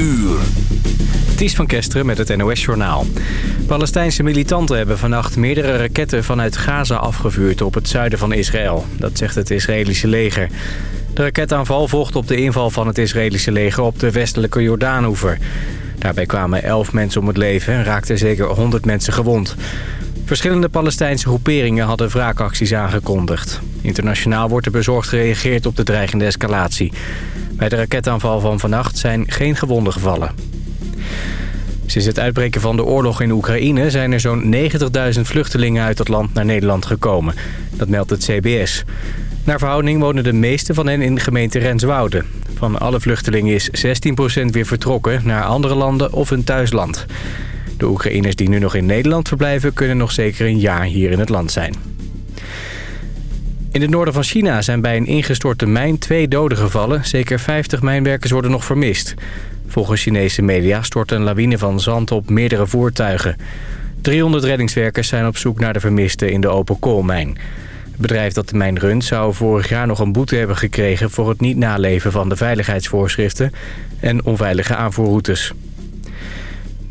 uur. Ties van Kesteren met het NOS-journaal. Palestijnse militanten hebben vannacht meerdere raketten vanuit Gaza afgevuurd op het zuiden van Israël. Dat zegt het Israëlische leger. De raketaanval volgt op de inval van het Israëlische leger op de westelijke Jordaanoever. Daarbij kwamen 11 mensen om het leven en raakten zeker 100 mensen gewond. Verschillende Palestijnse groeperingen hadden wraakacties aangekondigd. Internationaal wordt er bezorgd gereageerd op de dreigende escalatie. Bij de raketaanval van vannacht zijn geen gewonden gevallen. Sinds het uitbreken van de oorlog in Oekraïne zijn er zo'n 90.000 vluchtelingen uit het land naar Nederland gekomen. Dat meldt het CBS. Naar verhouding wonen de meeste van hen in de gemeente Renswoude. Van alle vluchtelingen is 16% weer vertrokken naar andere landen of hun thuisland. De Oekraïners die nu nog in Nederland verblijven... kunnen nog zeker een jaar hier in het land zijn. In het noorden van China zijn bij een ingestorte mijn twee doden gevallen. Zeker 50 mijnwerkers worden nog vermist. Volgens Chinese media stort een lawine van zand op meerdere voertuigen. 300 reddingswerkers zijn op zoek naar de vermisten in de open koolmijn. Het bedrijf dat de mijn runt zou vorig jaar nog een boete hebben gekregen... voor het niet naleven van de veiligheidsvoorschriften en onveilige aanvoerroutes.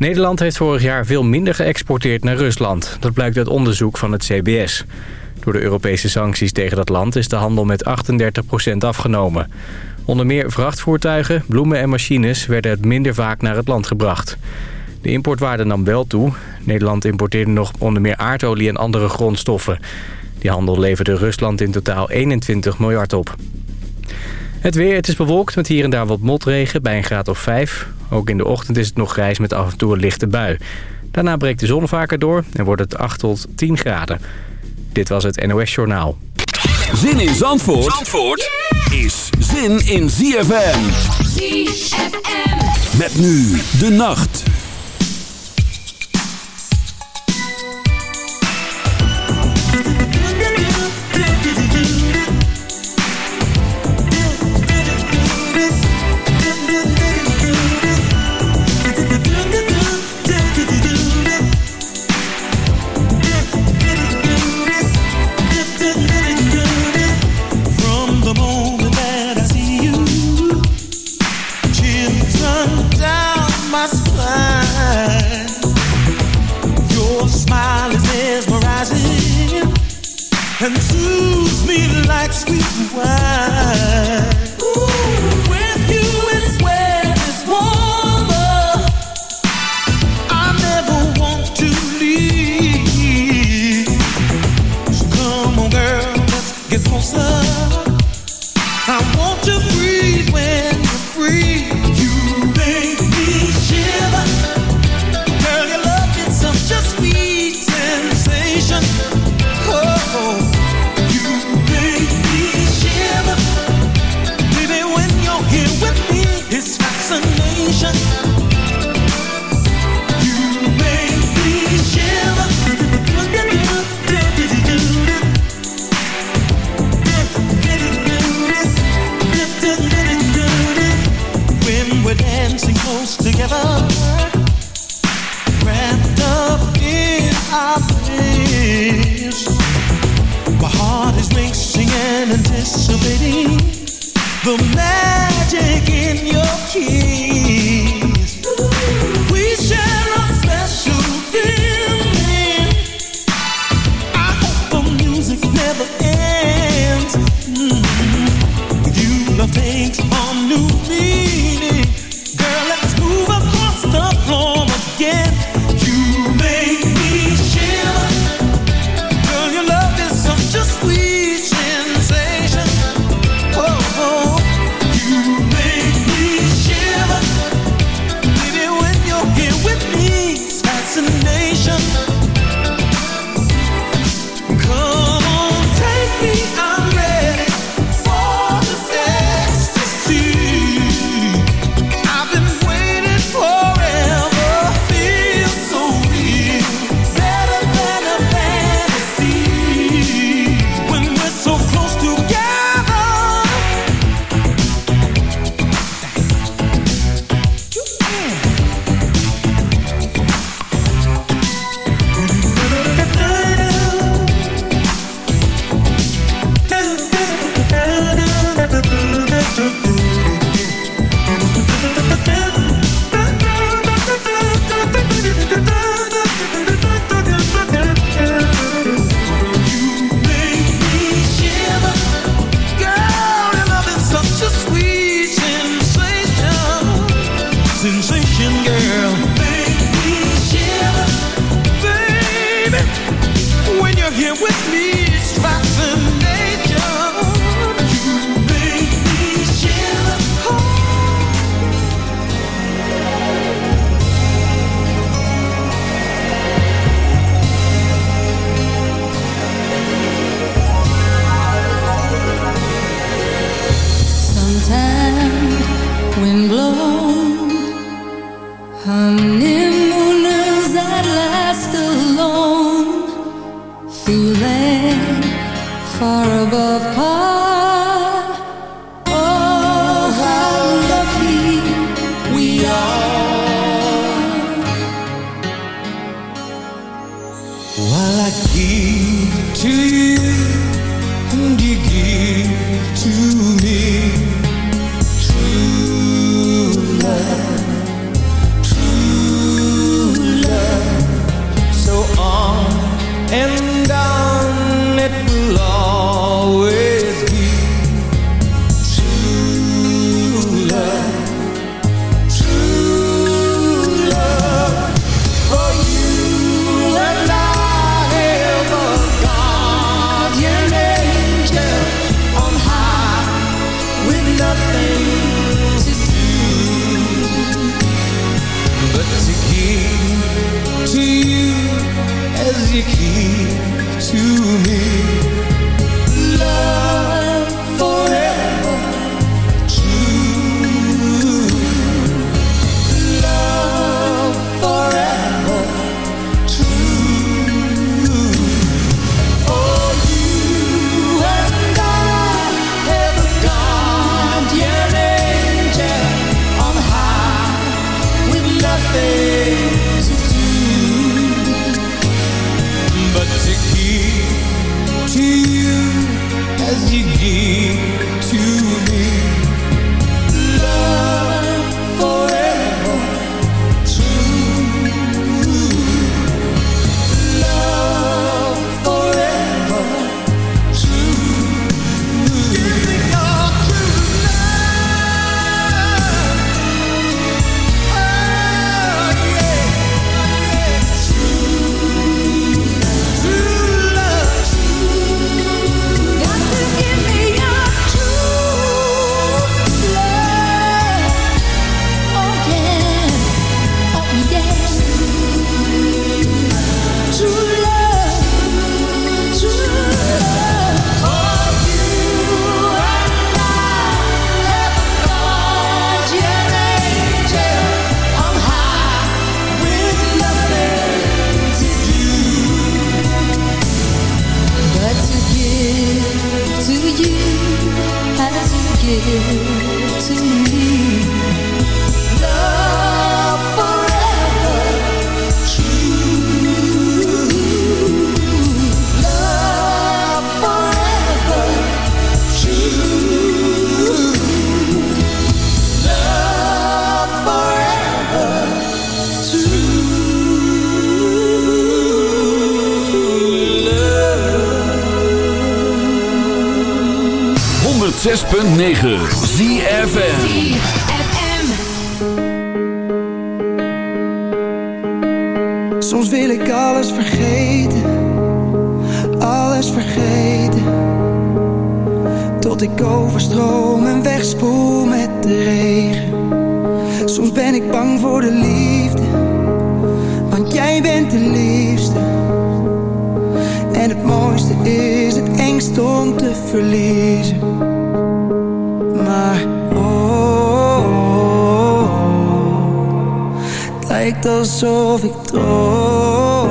Nederland heeft vorig jaar veel minder geëxporteerd naar Rusland. Dat blijkt uit onderzoek van het CBS. Door de Europese sancties tegen dat land is de handel met 38% afgenomen. Onder meer vrachtvoertuigen, bloemen en machines werden het minder vaak naar het land gebracht. De importwaarde nam wel toe. Nederland importeerde nog onder meer aardolie en andere grondstoffen. Die handel leverde Rusland in totaal 21 miljard op. Het weer, het is bewolkt met hier en daar wat motregen bij een graad of 5. Ook in de ochtend is het nog grijs met af en toe een lichte bui. Daarna breekt de zon vaker door en wordt het 8 tot 10 graden. Dit was het NOS Journaal. Zin in Zandvoort, Zandvoort is zin in ZFM. ZFM. Met nu de nacht. Stond te verliezen. Maar oh, oh, oh het lijkt alsof ik droom.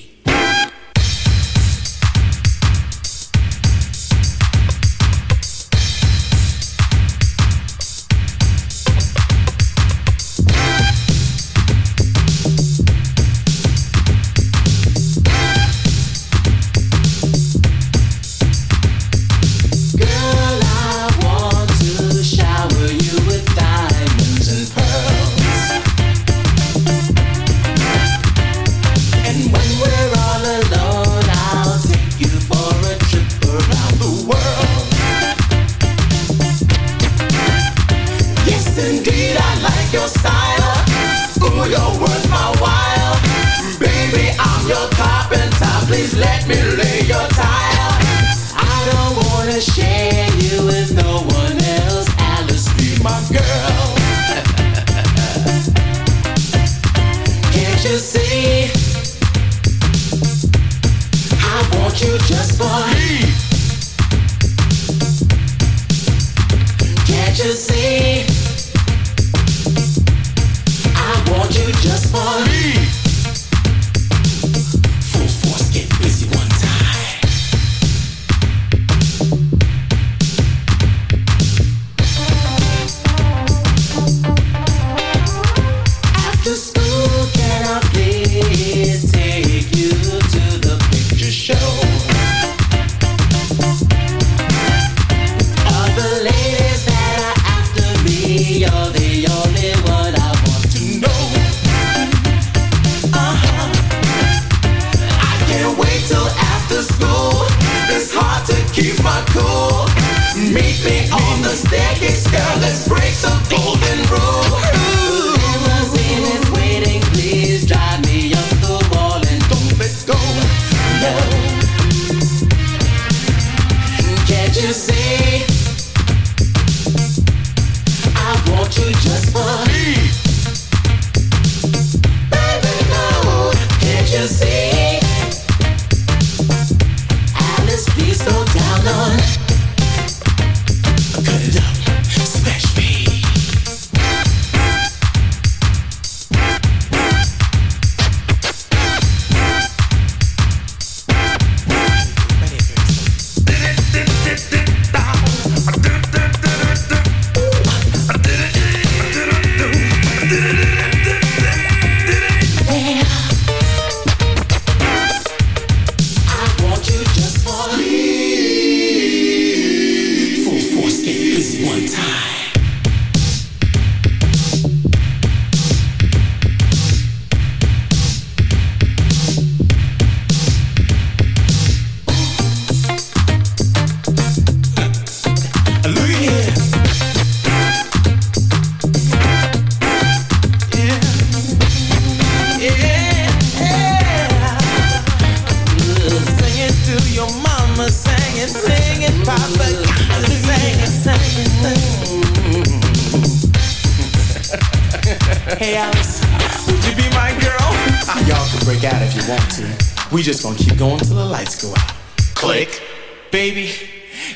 shame.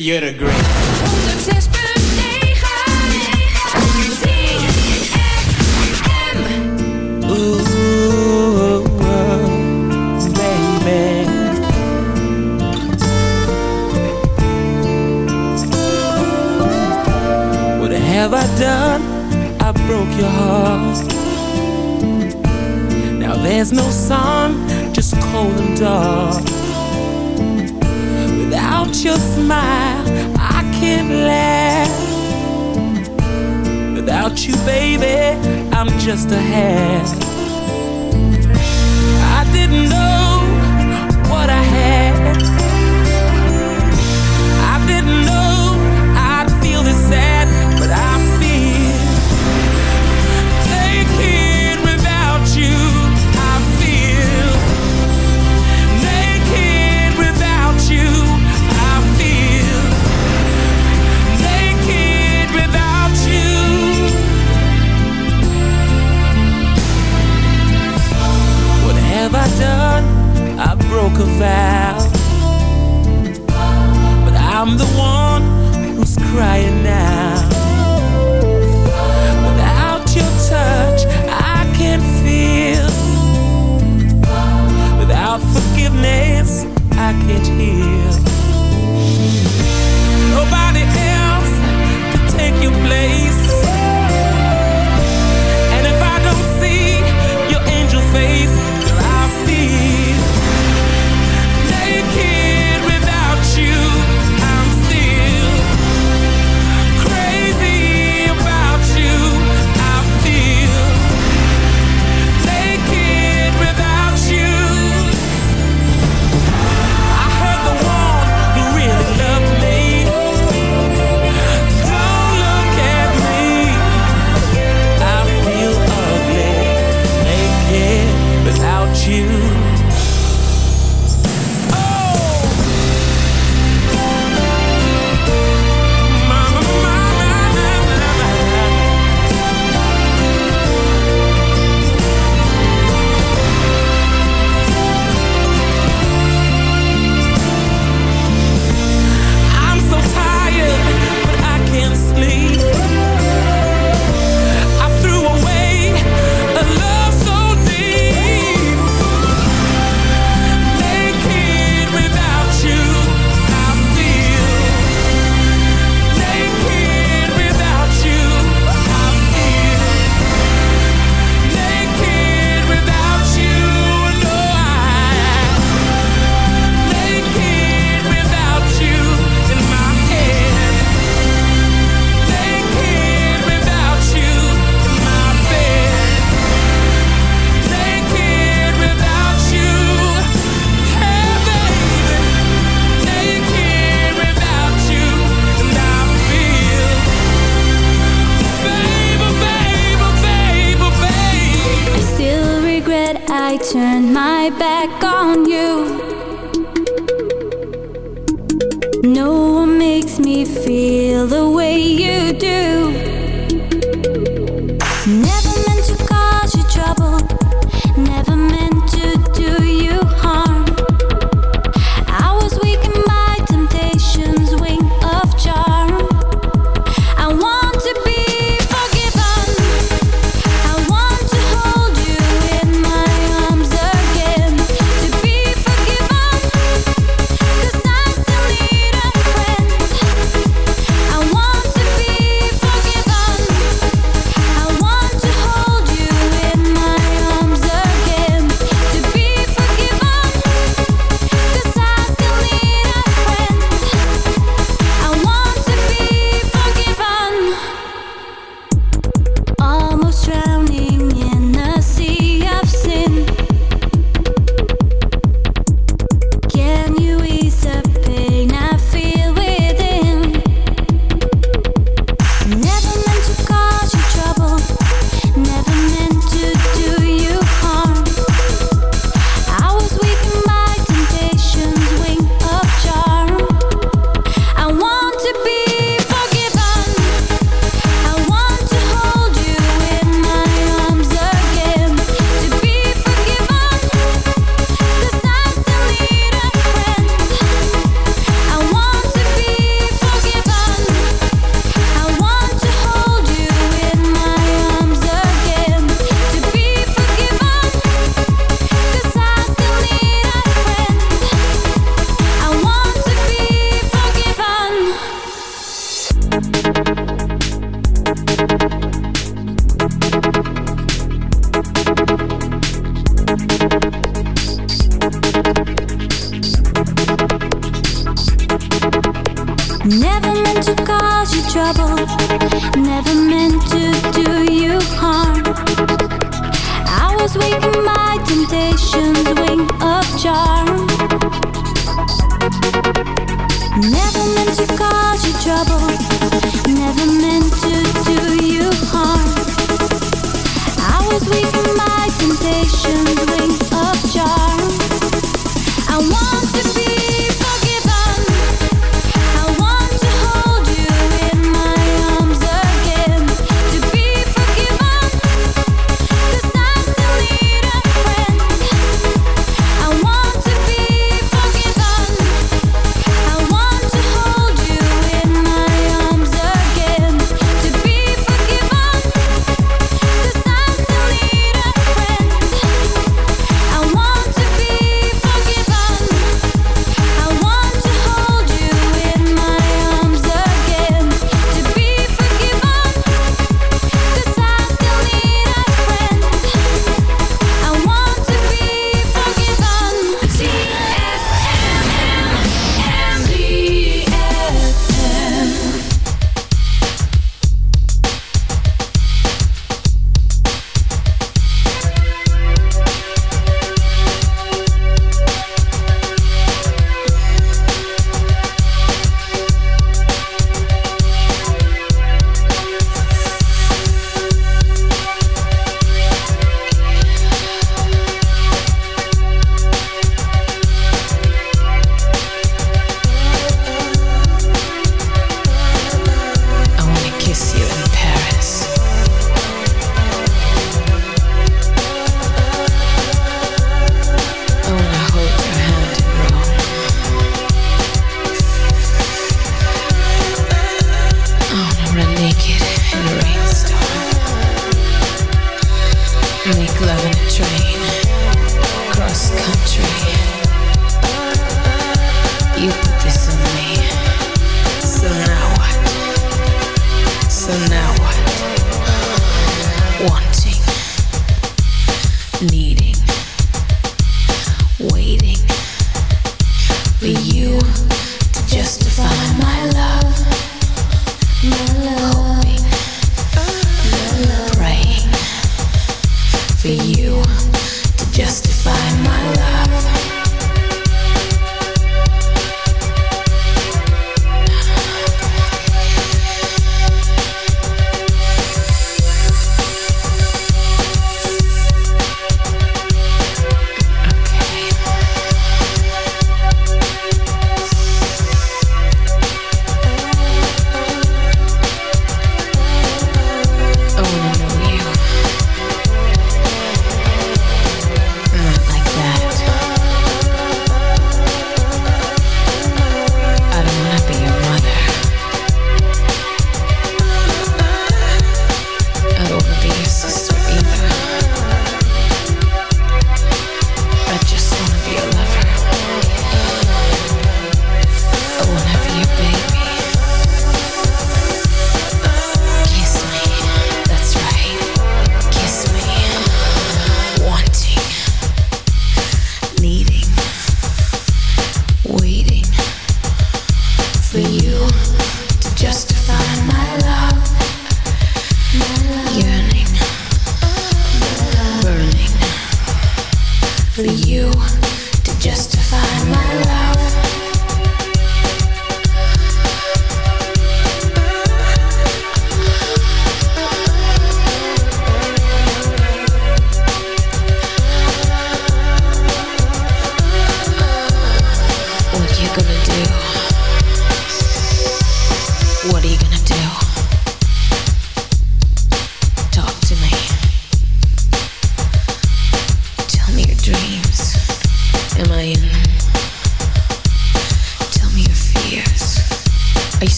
You're the great.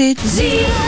It.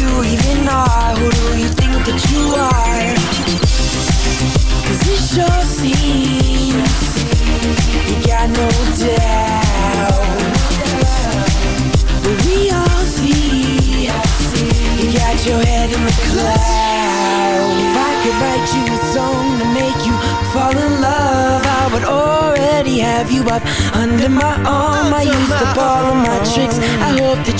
you even are. Who do you think that you are? Cause it sure seems You got no doubt. But we all see You got your head in the clouds. If I could write you a song to make you fall in love. I would already have you up under my arm. I used up all of my tricks. I hope that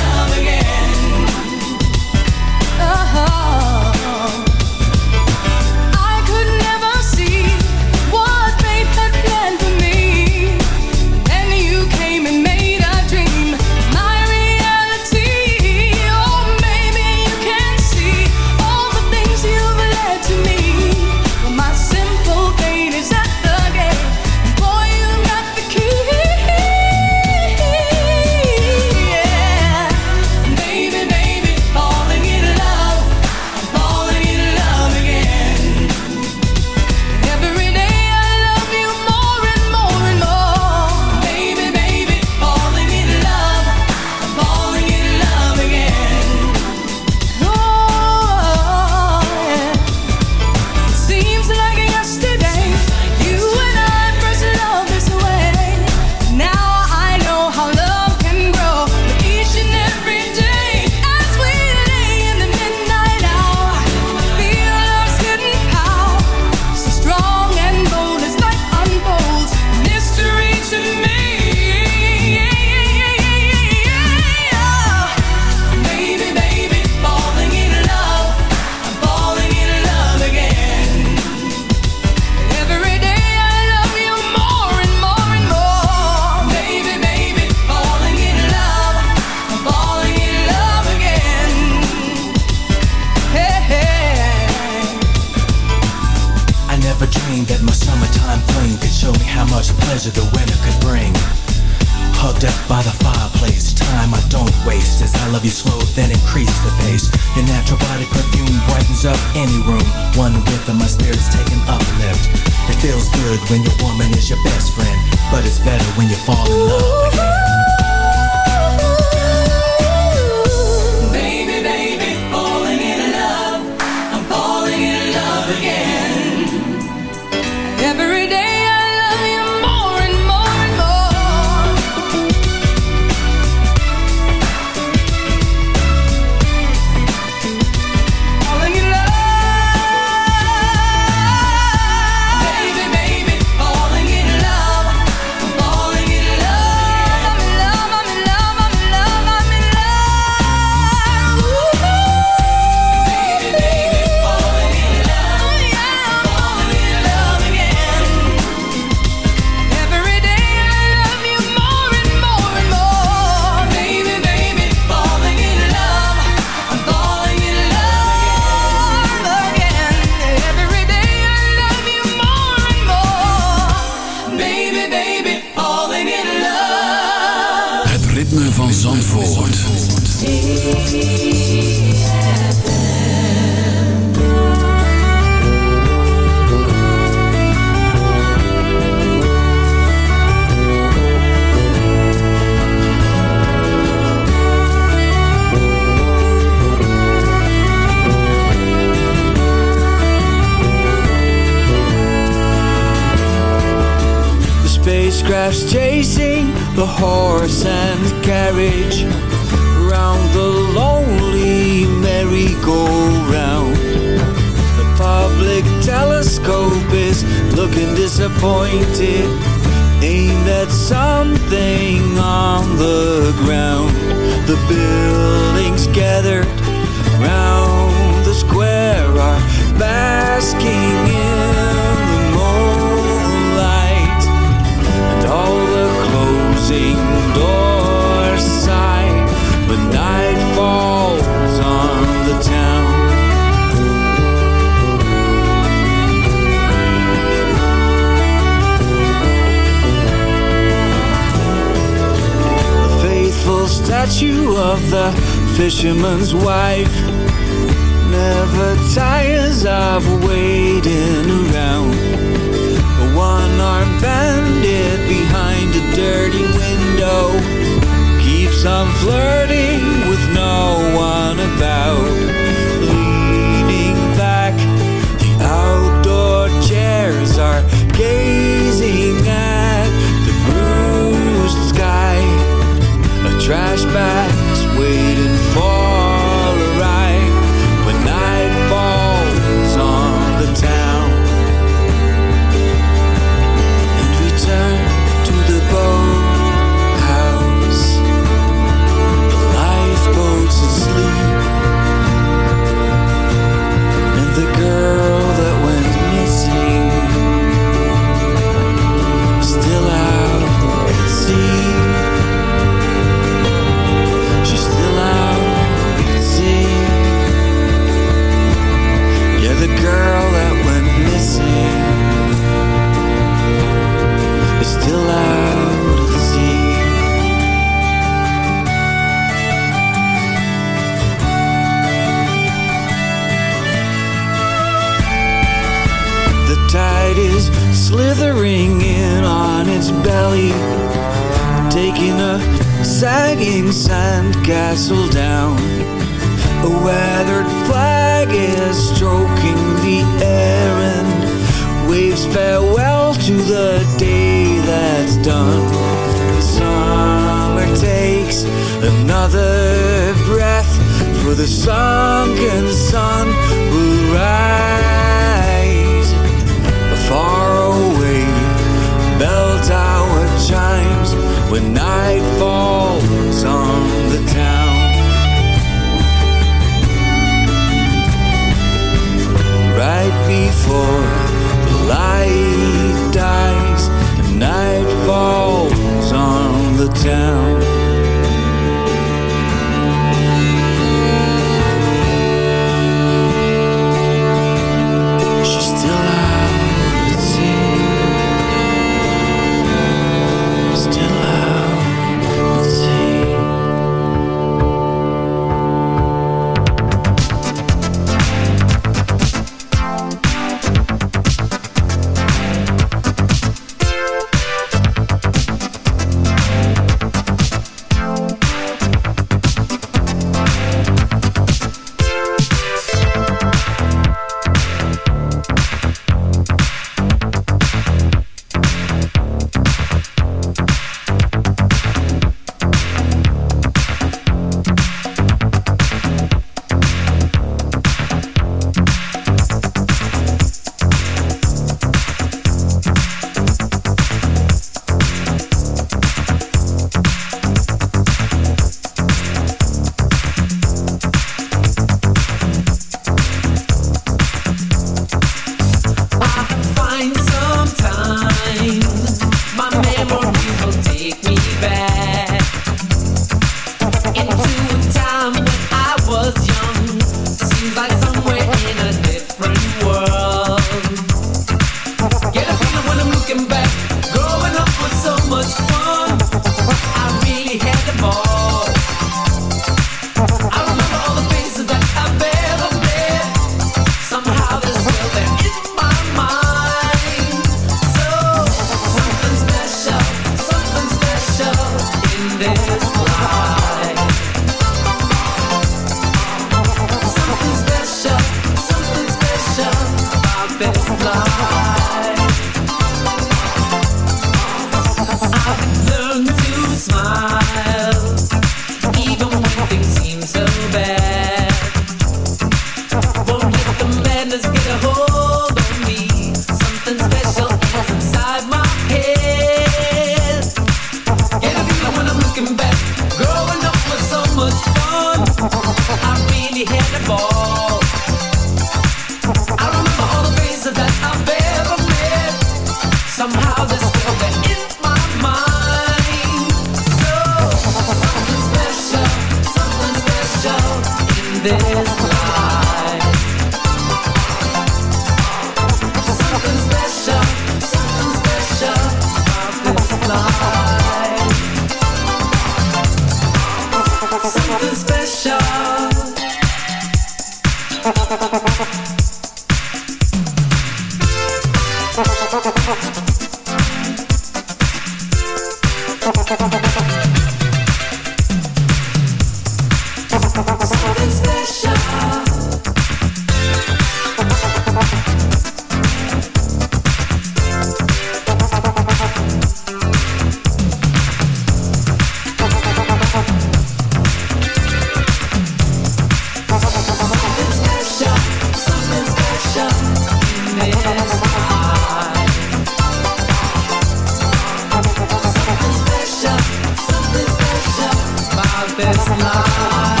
alive.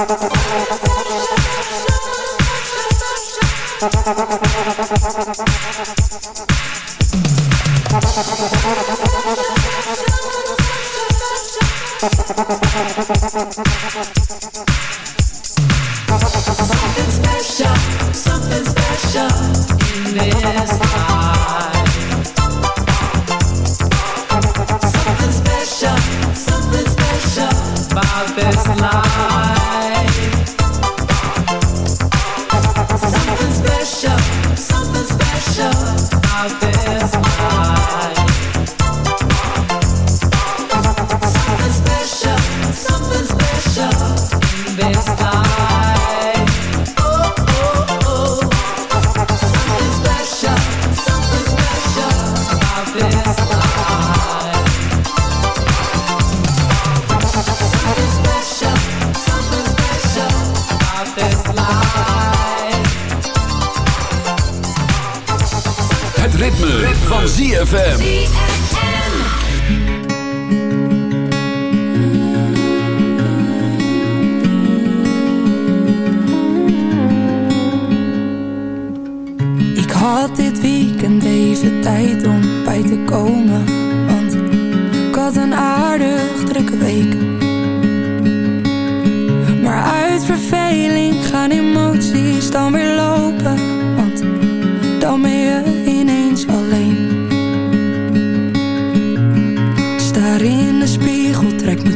Ha ha ha.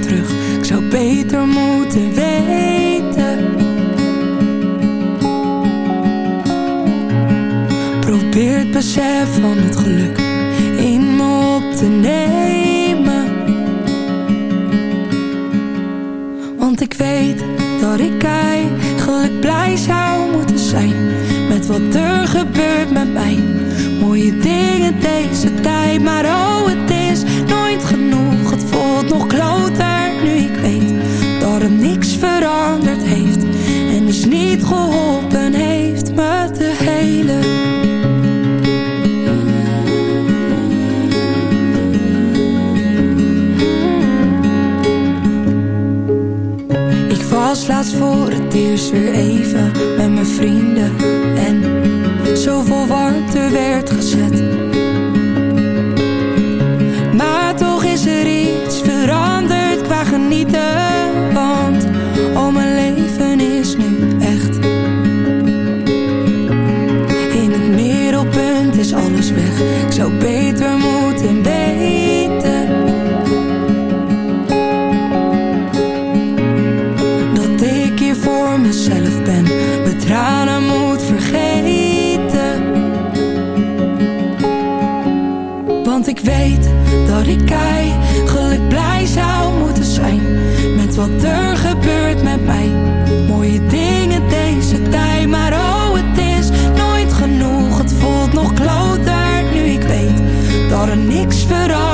terug. Ik zou beter moeten weten. Probeer het besef van het geluk in me op te nemen. Want ik weet dat ik eigenlijk blij zou moeten zijn. Met wat er gebeurt met mij. Mooie dingen deze tijd, maar oh het is nooit genoeg. Het voelt nog kloten. de hele Ik was laatst voor het eerst weer even met mijn vrienden. En zoveel warmte werd gezet. zou beter moeten weten Dat ik hier voor mezelf ben Mijn tranen moet vergeten. Want ik weet dat ik eigenlijk blij zou moeten zijn Met wat er gebeurt met mij. Mooie dingen deze tijd maar ook niks veranderd.